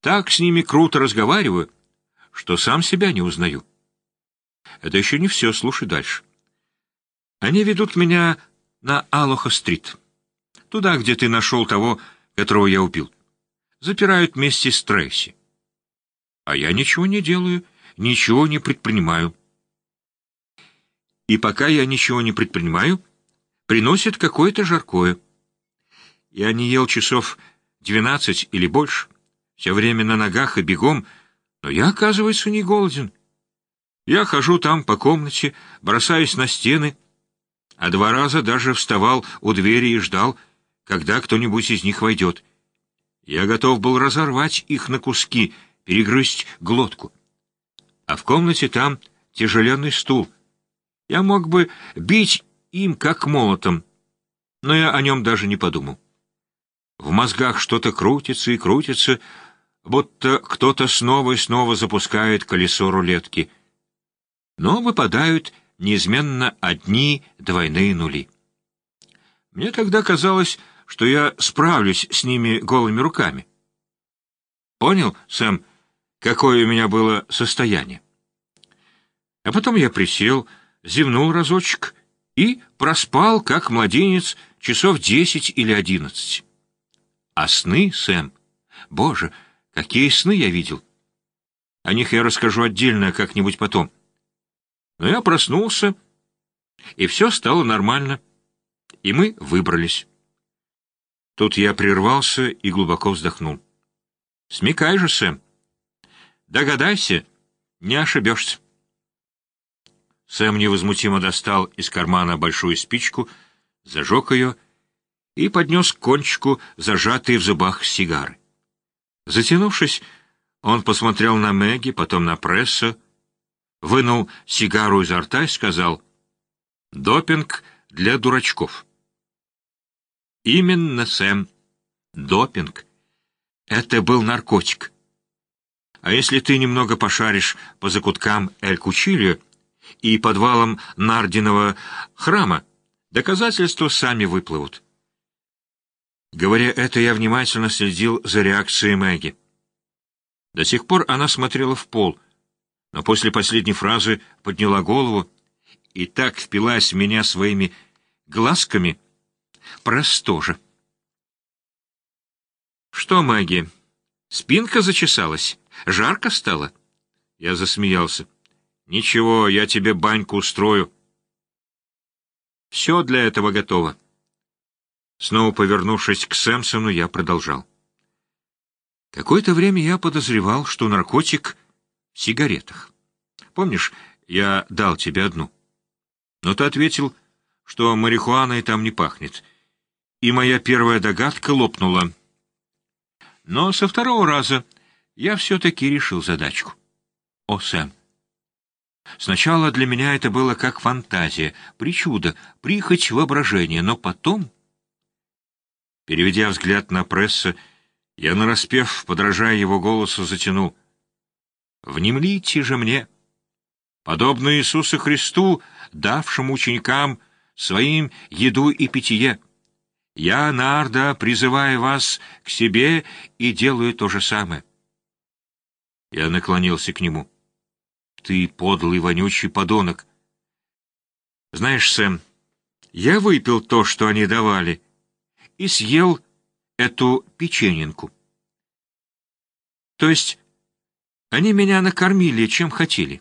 Так с ними круто разговариваю, что сам себя не узнаю. Это еще не все, слушай дальше. Они ведут меня на Алоха-стрит, туда, где ты нашел того, которого я убил. Запирают вместе с Трейси. А я ничего не делаю, ничего не предпринимаю. И пока я ничего не предпринимаю, приносят какое-то жаркое. Я не ел часов двенадцать или больше, все время на ногах и бегом, но я, оказывается, не голоден. Я хожу там по комнате, бросаюсь на стены, а два раза даже вставал у двери и ждал, когда кто-нибудь из них войдет. Я готов был разорвать их на куски, перегрызть глотку. А в комнате там тяжеленный стул. Я мог бы бить им как молотом, но я о нем даже не подумал. В мозгах что-то крутится и крутится, будто кто-то снова и снова запускает колесо рулетки. Но выпадают неизменно одни двойные нули. Мне тогда казалось, что я справлюсь с ними голыми руками. Понял, Сэм, какое у меня было состояние? А потом я присел, зевнул разочек и проспал, как младенец, часов десять или одиннадцать. А сны, Сэм, боже, какие сны я видел! О них я расскажу отдельно как-нибудь потом. Но я проснулся, и все стало нормально, и мы выбрались. Тут я прервался и глубоко вздохнул. «Смекай же, Сэм. Догадайся, не ошибешься». Сэм невозмутимо достал из кармана большую спичку, зажег ее и поднес к кончику зажатые в зубах сигары. Затянувшись, он посмотрел на Мэгги, потом на пресса, вынул сигару изо рта и сказал «Допинг для дурачков». Именно, Сэм, допинг. Это был наркотик. А если ты немного пошаришь по закуткам Эль-Кучилио и подвалам Нардиного храма, доказательства сами выплывут. Говоря это, я внимательно следил за реакцией Мэгги. До сих пор она смотрела в пол, но после последней фразы подняла голову и так впилась в меня своими глазками, Простоже. «Что, Маги, спинка зачесалась? Жарко стало?» Я засмеялся. «Ничего, я тебе баньку устрою». «Все для этого готово». Снова повернувшись к Сэмсону, я продолжал. Какое-то время я подозревал, что наркотик в сигаретах. Помнишь, я дал тебе одну? Но ты ответил, что марихуаной там не пахнет, и моя первая догадка лопнула. Но со второго раза я все-таки решил задачку. О, Сэм! Сначала для меня это было как фантазия, причуда, прихоть воображения, но потом... Переведя взгляд на пресса, я, нараспев, подражая его голосу, затянул. «Внемлите же мне, подобно Иисусу Христу, давшему ученикам своим еду и питье». Я, Нарда, призываю вас к себе и делаю то же самое. Я наклонился к нему. Ты подлый, вонючий подонок. Знаешь, Сэм, я выпил то, что они давали, и съел эту печененку. То есть они меня накормили, чем хотели.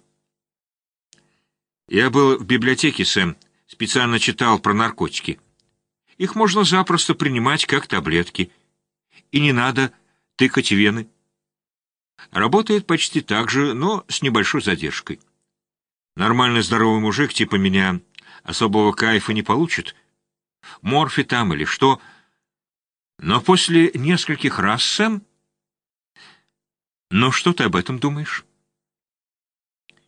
Я был в библиотеке, Сэм, специально читал про наркотики. Их можно запросто принимать как таблетки. И не надо тыкать вены. Работает почти так же, но с небольшой задержкой. Нормальный здоровый мужик типа меня особого кайфа не получит. Морфи там или что. Но после нескольких раз, Сэм... Ну, что ты об этом думаешь?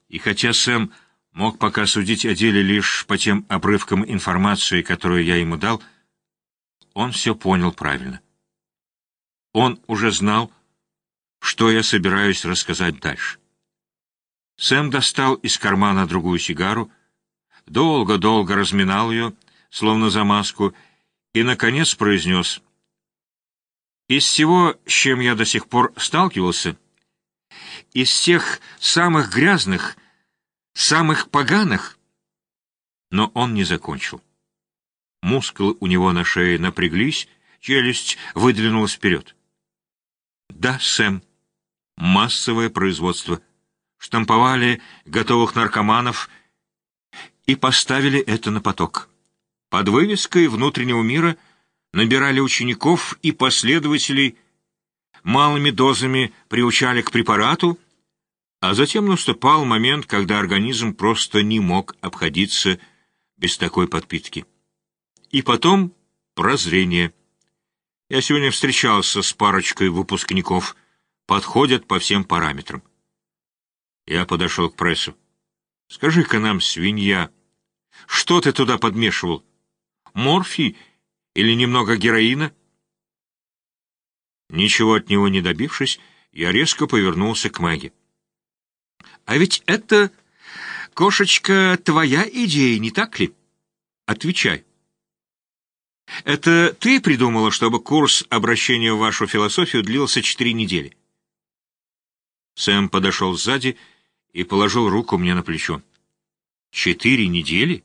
И хотя Сэм мог пока судить о деле лишь по тем обрывкам информации, которую я ему дал, он все понял правильно. Он уже знал, что я собираюсь рассказать дальше. Сэм достал из кармана другую сигару, долго-долго разминал ее, словно замазку, и, наконец, произнес Из всего, с чем я до сих пор сталкивался, из всех самых грязных, самых поганых, но он не закончил. Мускулы у него на шее напряглись, челюсть выдвинулась вперед. «Да, Сэм, массовое производство. Штамповали готовых наркоманов и поставили это на поток. Под вывеской внутреннего мира набирали учеников и последователей, малыми дозами приучали к препарату, а затем наступал момент, когда организм просто не мог обходиться без такой подпитки. И потом прозрение. Я сегодня встречался с парочкой выпускников. Подходят по всем параметрам. Я подошел к прессу. «Скажи-ка нам, свинья, что ты туда подмешивал? Морфий или немного героина?» Ничего от него не добившись, я резко повернулся к Мэгги. «А ведь это, кошечка, твоя идея, не так ли? Отвечай». Это ты придумала, чтобы курс обращения в вашу философию длился четыре недели? Сэм подошел сзади и положил руку мне на плечо. Четыре недели?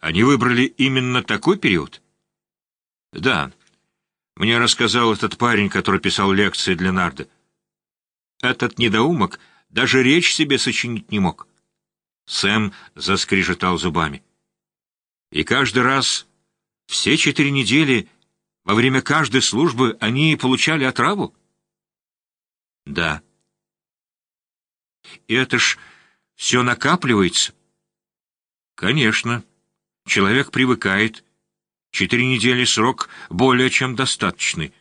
Они выбрали именно такой период? Да. Мне рассказал этот парень, который писал лекции для Нарда. Этот недоумок даже речь себе сочинить не мог. Сэм заскрежетал зубами. И каждый раз все четыре недели во время каждой службы они получали отраву? Да. И это ж все накапливается? Конечно. Человек привыкает. Четыре недели срок более чем достаточный.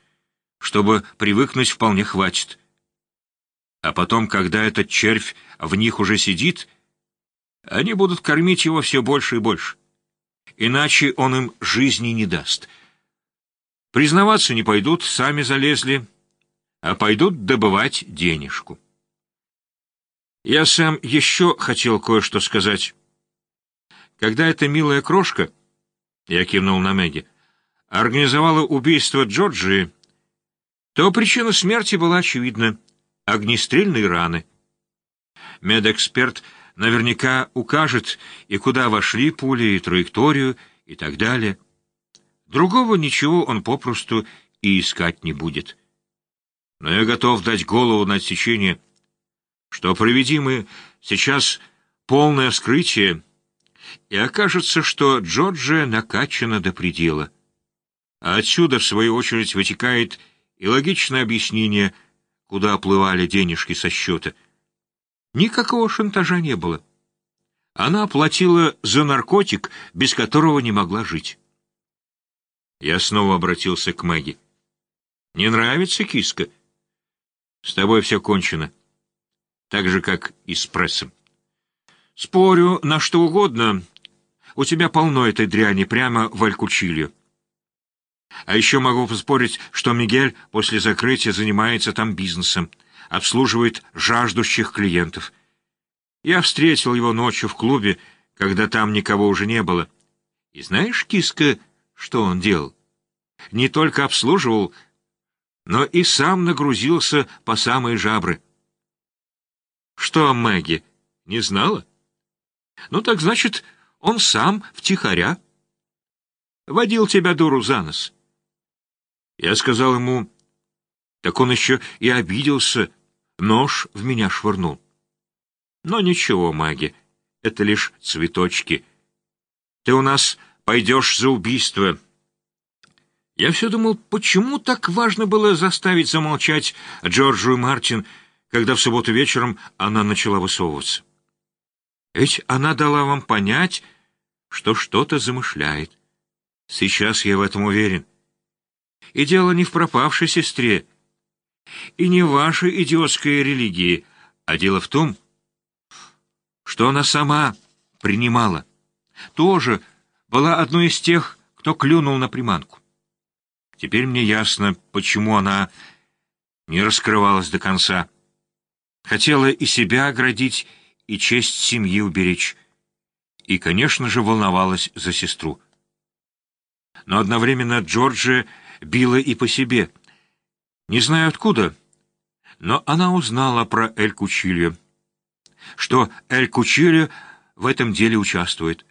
Чтобы привыкнуть, вполне хватит. А потом, когда этот червь в них уже сидит, они будут кормить его все больше и больше иначе он им жизни не даст. Признаваться не пойдут, сами залезли, а пойдут добывать денежку. Я сам еще хотел кое-что сказать. Когда эта милая крошка, я кивнул на Мэгги, организовала убийство Джорджии, то причина смерти была очевидна — огнестрельные раны. Медэксперт наверняка укажет, и куда вошли пули, и траекторию, и так далее. Другого ничего он попросту и искать не будет. Но я готов дать голову на отсечение, что проведим мы сейчас полное вскрытие, и окажется, что Джорджия накачана до предела. А отсюда, в свою очередь, вытекает и логичное объяснение, куда оплывали денежки со счета — Никакого шантажа не было. Она оплатила за наркотик, без которого не могла жить. Я снова обратился к Мэгги. «Не нравится киска?» «С тобой все кончено. Так же, как и с прессом». «Спорю на что угодно. У тебя полно этой дряни прямо в Алькучилью. А еще могу поспорить, что Мигель после закрытия занимается там бизнесом» обслуживает жаждущих клиентов. Я встретил его ночью в клубе, когда там никого уже не было. И знаешь, киска, что он делал? Не только обслуживал, но и сам нагрузился по самые жабры. Что, Мэгги, не знала? Ну так значит, он сам втихаря. Водил тебя, дуру, за нос. Я сказал ему, так он еще и обиделся, нож в меня швырнул. Но ничего, маги, это лишь цветочки. Ты у нас пойдешь за убийство. Я все думал, почему так важно было заставить замолчать Джорджу и Мартин, когда в субботу вечером она начала высовываться. Ведь она дала вам понять, что что-то замышляет. Сейчас я в этом уверен. И дело не в пропавшей сестре, и не вашей идиотской религии, а дело в том, что она сама принимала. Тоже была одной из тех, кто клюнул на приманку. Теперь мне ясно, почему она не раскрывалась до конца. Хотела и себя оградить, и честь семьи уберечь. И, конечно же, волновалась за сестру. Но одновременно Джорджия била и по себе — Не знаю откуда, но она узнала про Эль Кучильо, что Эль Кучильо в этом деле участвует.